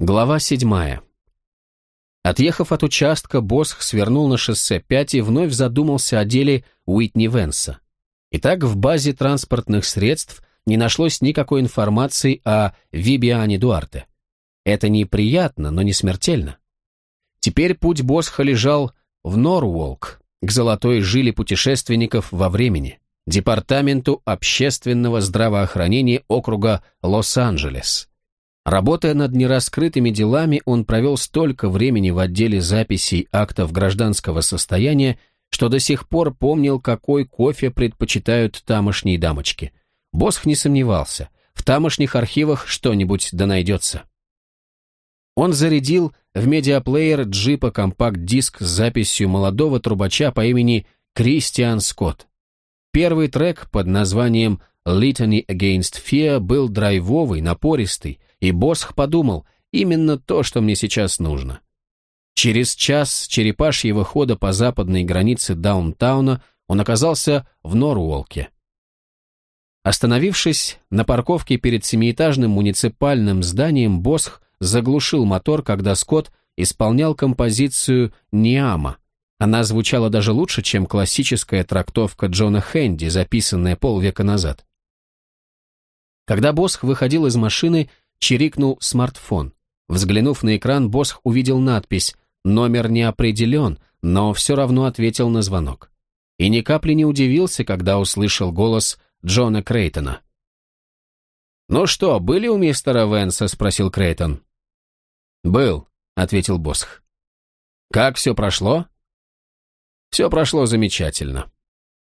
Глава седьмая. Отъехав от участка, Босх свернул на шоссе 5 и вновь задумался о деле Уитни Венса. Итак, в базе транспортных средств не нашлось никакой информации о Вибиане Дуарте. Это неприятно, но не смертельно. Теперь путь Босха лежал в Норволк, к золотой жиле путешественников во времени, Департаменту общественного здравоохранения округа Лос-Анджелес. Работая над нераскрытыми делами, он провел столько времени в отделе записей актов гражданского состояния, что до сих пор помнил, какой кофе предпочитают тамошние дамочки. Босх не сомневался, в тамошних архивах что-нибудь да найдется. Он зарядил в медиаплеер джипа компакт-диск с записью молодого трубача по имени Кристиан Скотт. Первый трек под названием Litany Against Fear был драйвовый, напористый, и Босх подумал, именно то, что мне сейчас нужно. Через час черепашьего хода по западной границе даунтауна он оказался в Норуолке. Остановившись на парковке перед семиэтажным муниципальным зданием, Босх заглушил мотор, когда Скотт исполнял композицию «Ниама». Она звучала даже лучше, чем классическая трактовка Джона Хэнди, записанная полвека назад. Когда Босх выходил из машины, чирикнул смартфон. Взглянув на экран, Босх увидел надпись «Номер не определен», но все равно ответил на звонок. И ни капли не удивился, когда услышал голос Джона Крейтона. «Ну что, были у мистера Венса?» — спросил Крейтон. «Был», — ответил Босх. «Как все прошло?» «Все прошло замечательно».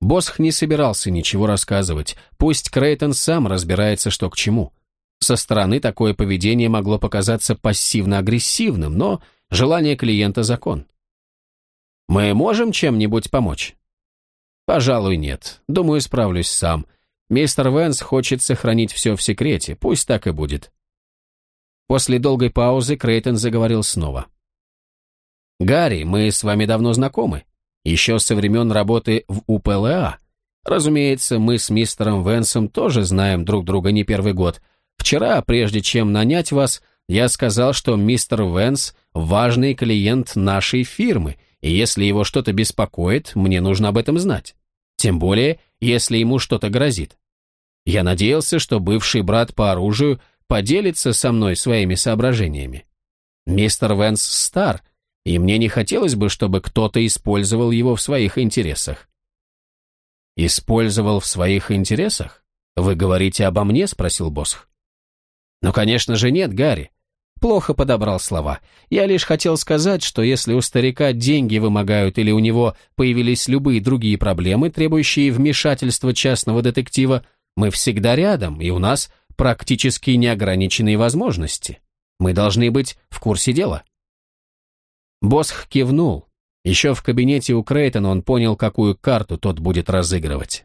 Босх не собирался ничего рассказывать, пусть Крейтон сам разбирается, что к чему. Со стороны такое поведение могло показаться пассивно-агрессивным, но желание клиента – закон. «Мы можем чем-нибудь помочь?» «Пожалуй, нет. Думаю, справлюсь сам. Мистер Венс хочет сохранить все в секрете, пусть так и будет». После долгой паузы Крейтон заговорил снова. «Гарри, мы с вами давно знакомы. Еще со времен работы в УПЛА. Разумеется, мы с мистером Венсом тоже знаем друг друга не первый год, Вчера, прежде чем нанять вас, я сказал, что мистер Венс – важный клиент нашей фирмы, и если его что-то беспокоит, мне нужно об этом знать. Тем более, если ему что-то грозит. Я надеялся, что бывший брат по оружию поделится со мной своими соображениями. Мистер Венс стар, и мне не хотелось бы, чтобы кто-то использовал его в своих интересах. «Использовал в своих интересах? Вы говорите обо мне?» – спросил Босх. «Ну, конечно же, нет, Гарри. Плохо подобрал слова. Я лишь хотел сказать, что если у старика деньги вымогают или у него появились любые другие проблемы, требующие вмешательства частного детектива, мы всегда рядом, и у нас практически неограниченные возможности. Мы должны быть в курсе дела». Босх кивнул. Еще в кабинете у Крейтона он понял, какую карту тот будет разыгрывать.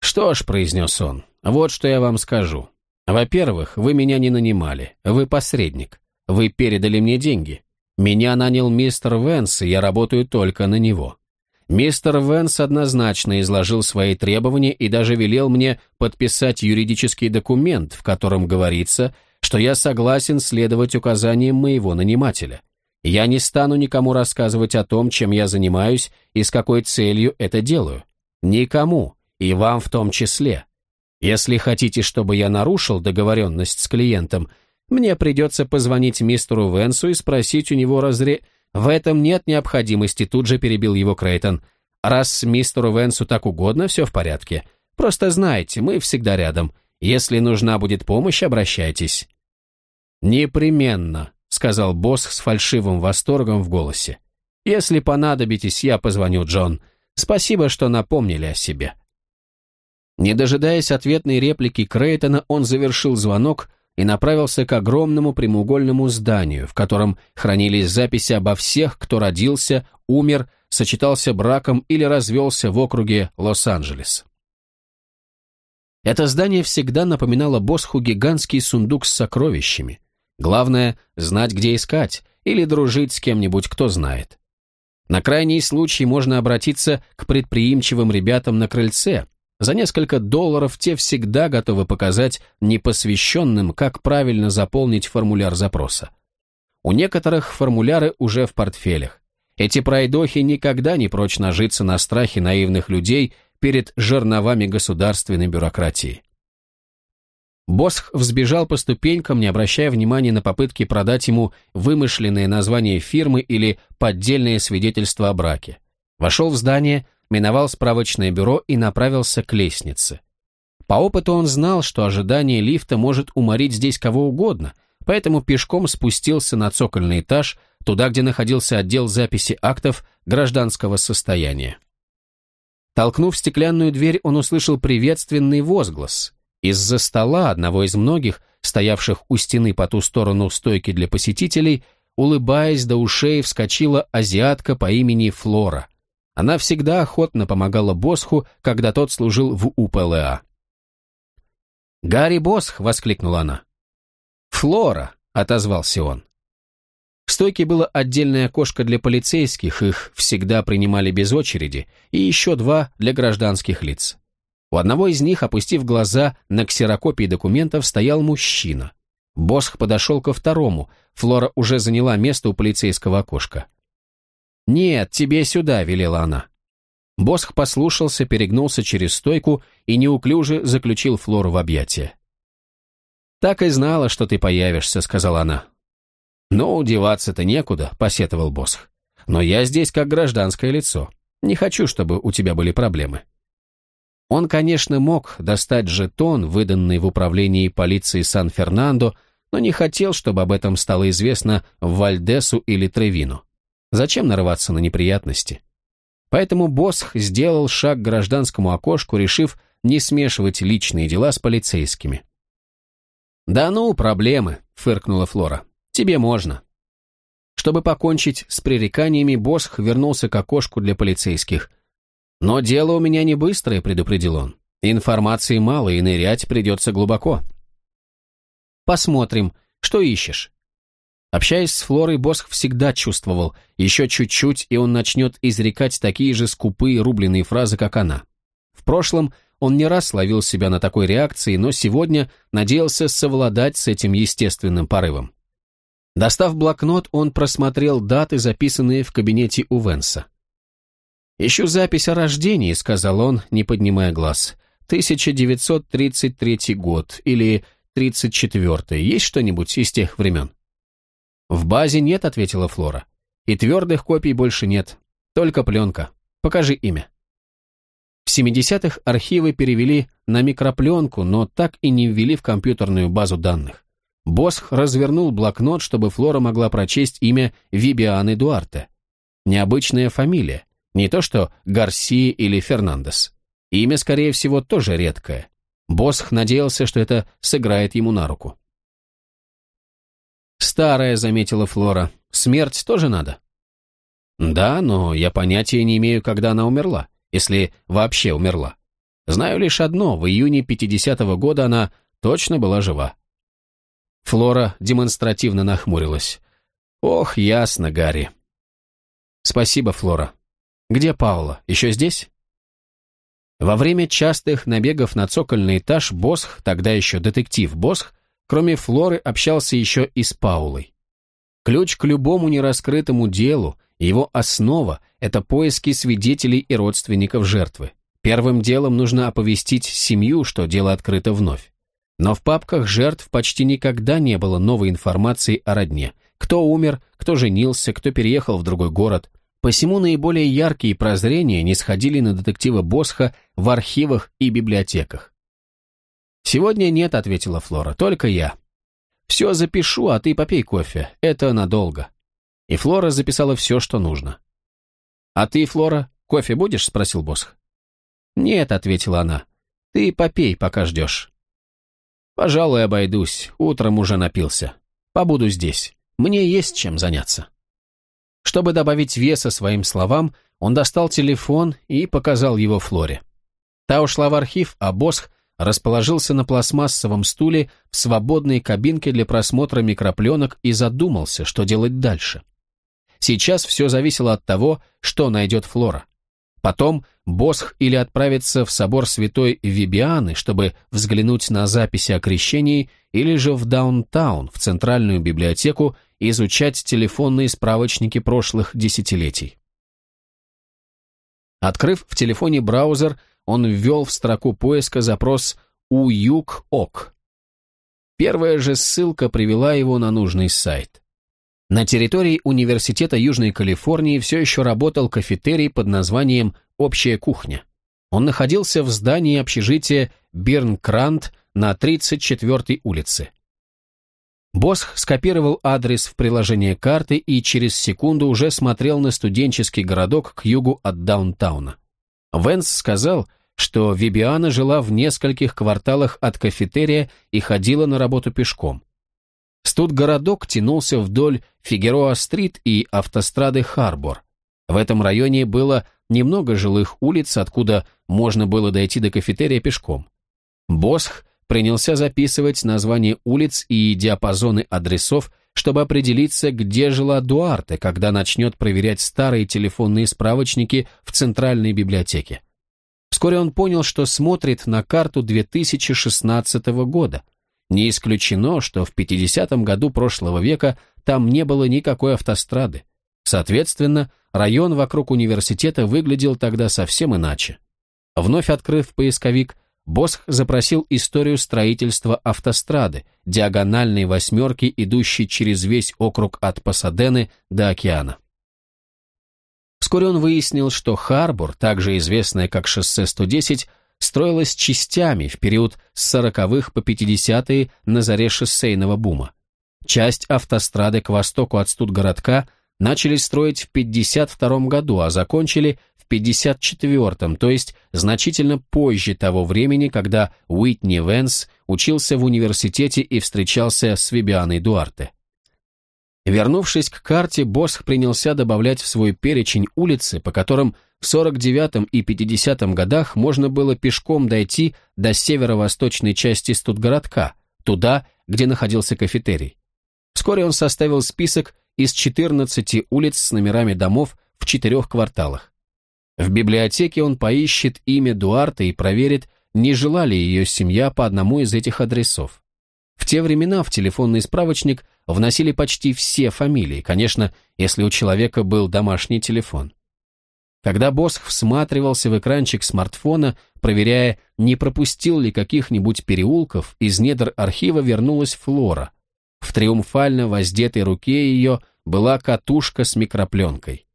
«Что ж», — произнес он, — «вот что я вам скажу. Во-первых, вы меня не нанимали, вы посредник. Вы передали мне деньги. Меня нанял мистер Венс, и я работаю только на него. Мистер Венс однозначно изложил свои требования и даже велел мне подписать юридический документ, в котором говорится, что я согласен следовать указаниям моего нанимателя. Я не стану никому рассказывать о том, чем я занимаюсь и с какой целью это делаю. Никому, и вам в том числе. Если хотите, чтобы я нарушил договоренность с клиентом, мне придется позвонить мистеру Венсу и спросить у него разре... В этом нет необходимости, тут же перебил его Крейтон. Раз мистеру Венсу так угодно, все в порядке. Просто знайте, мы всегда рядом. Если нужна будет помощь, обращайтесь. Непременно, сказал босс с фальшивым восторгом в голосе. Если понадобитесь, я позвоню Джон. Спасибо, что напомнили о себе. Не дожидаясь ответной реплики Крейтона, он завершил звонок и направился к огромному прямоугольному зданию, в котором хранились записи обо всех, кто родился, умер, сочетался браком или развелся в округе Лос-Анджелес. Это здание всегда напоминало Босху гигантский сундук с сокровищами. Главное — знать, где искать, или дружить с кем-нибудь, кто знает. На крайний случай можно обратиться к предприимчивым ребятам на крыльце, За несколько долларов те всегда готовы показать непосвященным, как правильно заполнить формуляр запроса. У некоторых формуляры уже в портфелях. Эти пройдохи никогда не прочь нажиться на страхе наивных людей перед жерновами государственной бюрократии. Босх взбежал по ступенькам, не обращая внимания на попытки продать ему вымышленное название фирмы или поддельное свидетельство о браке. Вошел в здание, миновал справочное бюро и направился к лестнице. По опыту он знал, что ожидание лифта может уморить здесь кого угодно, поэтому пешком спустился на цокольный этаж, туда, где находился отдел записи актов гражданского состояния. Толкнув стеклянную дверь, он услышал приветственный возглас. Из-за стола, одного из многих, стоявших у стены по ту сторону стойки для посетителей, улыбаясь до ушей, вскочила азиатка по имени Флора. Она всегда охотно помогала Босху, когда тот служил в УПЛА. «Гарри Босх!» — воскликнула она. «Флора!» — отозвался он. В стойке было отдельное окошко для полицейских, их всегда принимали без очереди, и еще два для гражданских лиц. У одного из них, опустив глаза на ксерокопии документов, стоял мужчина. Босх подошел ко второму, Флора уже заняла место у полицейского окошка. «Нет, тебе сюда», — велела она. Босх послушался, перегнулся через стойку и неуклюже заключил Флору в объятия. «Так и знала, что ты появишься», — сказала она. «Но удеваться-то некуда», — посетовал Босх. «Но я здесь как гражданское лицо. Не хочу, чтобы у тебя были проблемы». Он, конечно, мог достать жетон, выданный в управлении полиции Сан-Фернандо, но не хотел, чтобы об этом стало известно Вальдесу или Тревину. Зачем нарываться на неприятности? Поэтому Босх сделал шаг к гражданскому окошку, решив не смешивать личные дела с полицейскими. «Да ну, проблемы», — фыркнула Флора. Тебе можно». Чтобы покончить с пререканиями, Босх вернулся к окошку для полицейских. «Но дело у меня не быстрое», — предупредил он. «Информации мало, и нырять придется глубоко». «Посмотрим, что ищешь». Общаясь с Флорой, Босх всегда чувствовал, еще чуть-чуть, и он начнет изрекать такие же скупые рубленые фразы, как она. В прошлом он не раз ловил себя на такой реакции, но сегодня надеялся совладать с этим естественным порывом. Достав блокнот, он просмотрел даты, записанные в кабинете у Венса. «Ищу запись о рождении», — сказал он, не поднимая глаз. «1933 год или 34-й. Есть что-нибудь из тех времен?» «В базе нет», — ответила Флора. «И твердых копий больше нет. Только пленка. Покажи имя». В 70-х архивы перевели на микропленку, но так и не ввели в компьютерную базу данных. Босх развернул блокнот, чтобы Флора могла прочесть имя Вибианы Дуарте. Необычная фамилия, не то что Гарсия или Фернандес. Имя, скорее всего, тоже редкое. Босх надеялся, что это сыграет ему на руку. «Старая», — заметила Флора. «Смерть тоже надо?» «Да, но я понятия не имею, когда она умерла, если вообще умерла. Знаю лишь одно, в июне 50-го года она точно была жива. Флора демонстративно нахмурилась. «Ох, ясно, Гарри». «Спасибо, Флора. Где Паула? Еще здесь?» Во время частых набегов на цокольный этаж Босх, тогда еще детектив Босх, кроме Флоры, общался еще и с Паулой. Ключ к любому нераскрытому делу, его основа – это поиски свидетелей и родственников жертвы. Первым делом нужно оповестить семью, что дело открыто вновь. Но в папках жертв почти никогда не было новой информации о родне. Кто умер, кто женился, кто переехал в другой город. Посему наиболее яркие прозрения не сходили на детектива Босха в архивах и библиотеках. «Сегодня нет», — ответила Флора, — «только я». «Все запишу, а ты попей кофе. Это надолго». И Флора записала все, что нужно. «А ты, Флора, кофе будешь?» — спросил Босх. «Нет», — ответила она. «Ты попей, пока ждешь». Пожалуй, обойдусь, утром уже напился. Побуду здесь. Мне есть чем заняться. Чтобы добавить веса своим словам, он достал телефон и показал его Флоре. Та ушла в архив, а Босх расположился на пластмассовом стуле в свободной кабинке для просмотра микропленок и задумался, что делать дальше. Сейчас все зависело от того, что найдет Флора. Потом Босх или отправиться в собор святой Вибианы, чтобы взглянуть на записи о крещении, или же в даунтаун, в центральную библиотеку, изучать телефонные справочники прошлых десятилетий. Открыв в телефоне браузер, он ввел в строку поиска запрос «Уюк-ок». Первая же ссылка привела его на нужный сайт. На территории Университета Южной Калифорнии все еще работал кафетерий под названием «Общая кухня». Он находился в здании общежития Бирнкрант на 34-й улице. Босх скопировал адрес в приложение карты и через секунду уже смотрел на студенческий городок к югу от даунтауна. Венс сказал, что Вибиана жила в нескольких кварталах от кафетерия и ходила на работу пешком. Студгородок тянулся вдоль Фигероа-стрит и автострады Харбор. В этом районе было немного жилых улиц, откуда можно было дойти до кафетерия пешком. Босх принялся записывать названия улиц и диапазоны адресов, чтобы определиться, где жила Дуарте, когда начнет проверять старые телефонные справочники в Центральной библиотеке. Вскоре он понял, что смотрит на карту 2016 года – не исключено, что в 50-м году прошлого века там не было никакой автострады. Соответственно, район вокруг университета выглядел тогда совсем иначе. Вновь открыв поисковик, Босх запросил историю строительства автострады, диагональной восьмерки, идущей через весь округ от Пасадены до океана. Вскоре он выяснил, что Харбор, также известное как шоссе 110, строилась частями в период с 40-х по 50-е на заре шоссейного бума. Часть автострады к востоку от Студгородка начали строить в 52 году, а закончили в 54-м, то есть значительно позже того времени, когда Уитни Венс учился в университете и встречался с Вибианой Дуарте. Вернувшись к карте, Босх принялся добавлять в свой перечень улицы, по которым в 49-м и 50-м годах можно было пешком дойти до северо-восточной части Студгородка, туда, где находился кафетерий. Вскоре он составил список из 14 улиц с номерами домов в четырех кварталах. В библиотеке он поищет имя Дуарта и проверит, не жила ли ее семья по одному из этих адресов. В те времена в телефонный справочник вносили почти все фамилии, конечно, если у человека был домашний телефон. Когда Босх всматривался в экранчик смартфона, проверяя, не пропустил ли каких-нибудь переулков, из недр архива вернулась Флора. В триумфально воздетой руке ее была катушка с микропленкой.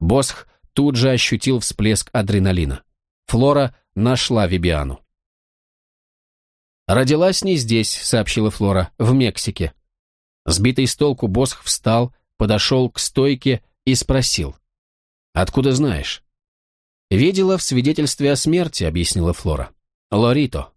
Босх тут же ощутил всплеск адреналина. Флора нашла Вибиану. «Родилась не здесь», — сообщила Флора, — «в Мексике». Сбитый с толку Босх встал, подошел к стойке и спросил — «Откуда знаешь?» «Видела в свидетельстве о смерти», — объяснила Флора. «Лорито».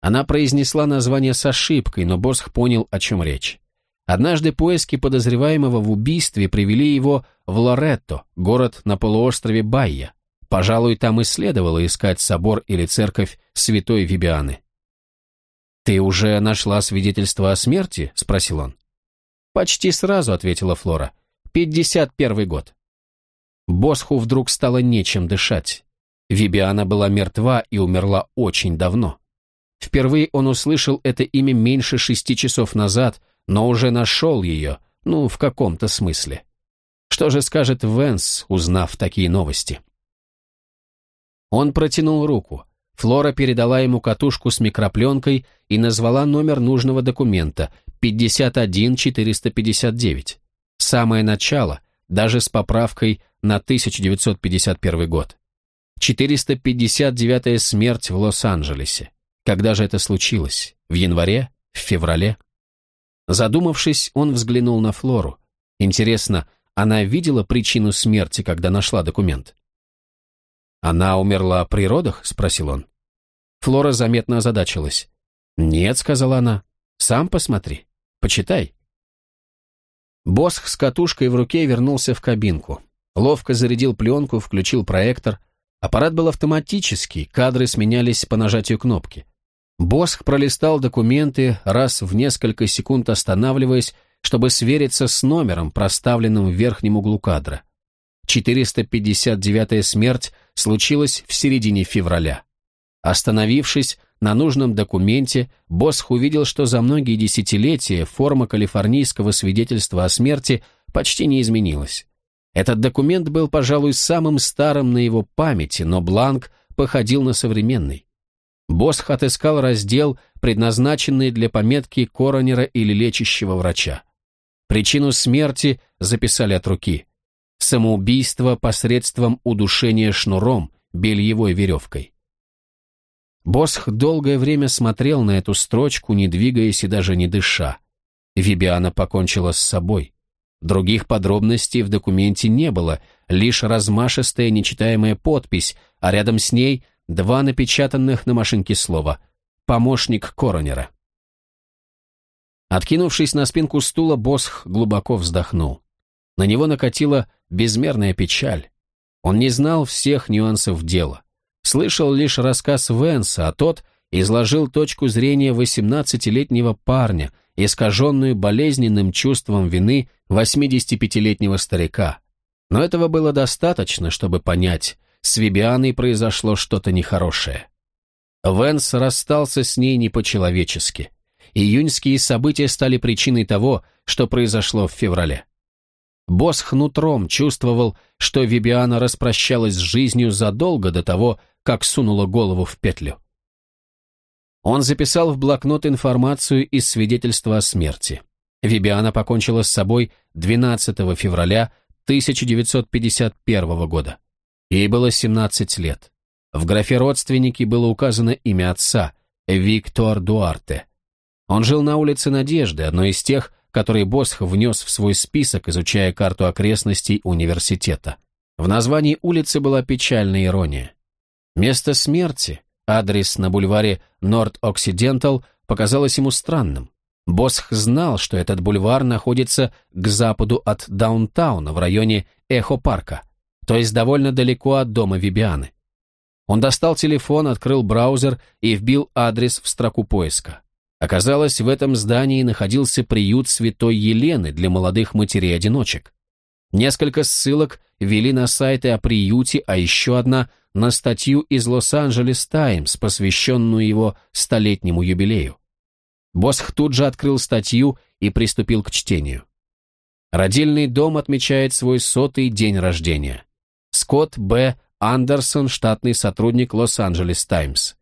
Она произнесла название с ошибкой, но Босх понял, о чем речь. Однажды поиски подозреваемого в убийстве привели его в Лоретто, город на полуострове Байя. Пожалуй, там и следовало искать собор или церковь святой Вибианы. «Ты уже нашла свидетельство о смерти?» — спросил он. «Почти сразу», — ответила Флора. «Пятьдесят первый год». Босху вдруг стало нечем дышать. Вибиана была мертва и умерла очень давно. Впервые он услышал это имя меньше шести часов назад, но уже нашел ее, ну, в каком-то смысле. Что же скажет Венс, узнав такие новости? Он протянул руку. Флора передала ему катушку с микропленкой и назвала номер нужного документа – 51459. Самое начало, даже с поправкой на 1951 год. 459-я смерть в Лос-Анджелесе. Когда же это случилось? В январе? В феврале? Задумавшись, он взглянул на Флору. Интересно, она видела причину смерти, когда нашла документ? «Она умерла при родах?» — спросил он. Флора заметно озадачилась. «Нет», — сказала она, — «сам посмотри, почитай». Босх с катушкой в руке вернулся в кабинку. Ловко зарядил пленку, включил проектор. Аппарат был автоматический, кадры сменялись по нажатию кнопки. Босх пролистал документы, раз в несколько секунд останавливаясь, чтобы свериться с номером, проставленным в верхнем углу кадра. 459-я смерть случилось в середине февраля. Остановившись на нужном документе, Босх увидел, что за многие десятилетия форма калифорнийского свидетельства о смерти почти не изменилась. Этот документ был, пожалуй, самым старым на его памяти, но бланк походил на современный. Босх отыскал раздел, предназначенный для пометки коронера или лечащего врача. Причину смерти записали от руки. Самоубийство посредством удушения шнуром, бельевой веревкой. Босх долгое время смотрел на эту строчку, не двигаясь и даже не дыша. Вибиана покончила с собой. Других подробностей в документе не было, лишь размашистая нечитаемая подпись, а рядом с ней два напечатанных на машинке слова «Помощник коронера». Откинувшись на спинку стула, Босх глубоко вздохнул. На него накатила безмерная печаль. Он не знал всех нюансов дела. Слышал лишь рассказ Венса, а тот изложил точку зрения 18-летнего парня, искаженную болезненным чувством вины 85-летнего старика. Но этого было достаточно, чтобы понять, с Вибианой произошло что-то нехорошее. Венс расстался с ней не по-человечески. Июньские события стали причиной того, что произошло в феврале. Босс хнутром чувствовал, что Вибиана распрощалась с жизнью задолго до того, как сунула голову в петлю. Он записал в блокнот информацию из свидетельства о смерти. Вибиана покончила с собой 12 февраля 1951 года. Ей было 17 лет. В графе «Родственники» было указано имя отца – Виктор Дуарте. Он жил на улице Надежды, одной из тех, которые Босх внес в свой список, изучая карту окрестностей университета. В названии улицы была печальная ирония. Место смерти, адрес на бульваре Норд-Оксидентал, показалось ему странным. Босх знал, что этот бульвар находится к западу от даунтауна, в районе Эхо-парка, то есть довольно далеко от дома Вибианы. Он достал телефон, открыл браузер и вбил адрес в строку поиска. Оказалось, в этом здании находился приют Святой Елены для молодых матерей-одиночек. Несколько ссылок вели на сайты о приюте, а еще одна – на статью из Лос-Анджелес Таймс, посвященную его столетнему юбилею. Босх тут же открыл статью и приступил к чтению. Родильный дом отмечает свой сотый день рождения. Скотт Б. Андерсон, штатный сотрудник Лос-Анджелес Таймс.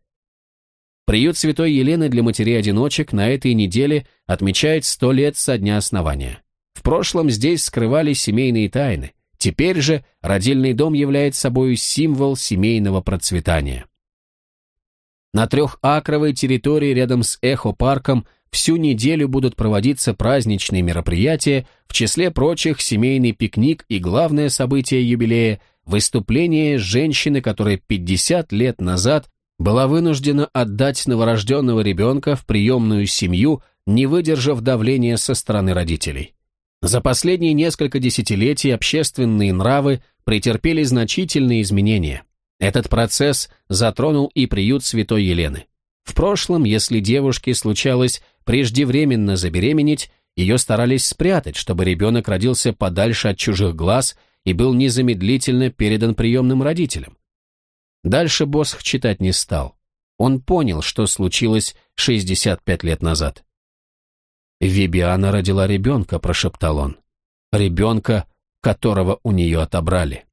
Приют Святой Елены для матерей-одиночек на этой неделе отмечает сто лет со дня основания. В прошлом здесь скрывались семейные тайны. Теперь же родильный дом является собой символ семейного процветания. На трехакровой территории рядом с Эхо-парком всю неделю будут проводиться праздничные мероприятия, в числе прочих семейный пикник и главное событие юбилея – выступление женщины, которая 50 лет назад была вынуждена отдать новорожденного ребенка в приемную семью, не выдержав давления со стороны родителей. За последние несколько десятилетий общественные нравы претерпели значительные изменения. Этот процесс затронул и приют Святой Елены. В прошлом, если девушке случалось преждевременно забеременеть, ее старались спрятать, чтобы ребенок родился подальше от чужих глаз и был незамедлительно передан приемным родителям. Дальше Босх читать не стал. Он понял, что случилось 65 лет назад. «Вибиана родила ребенка», — прошептал он. «Ребенка, которого у нее отобрали».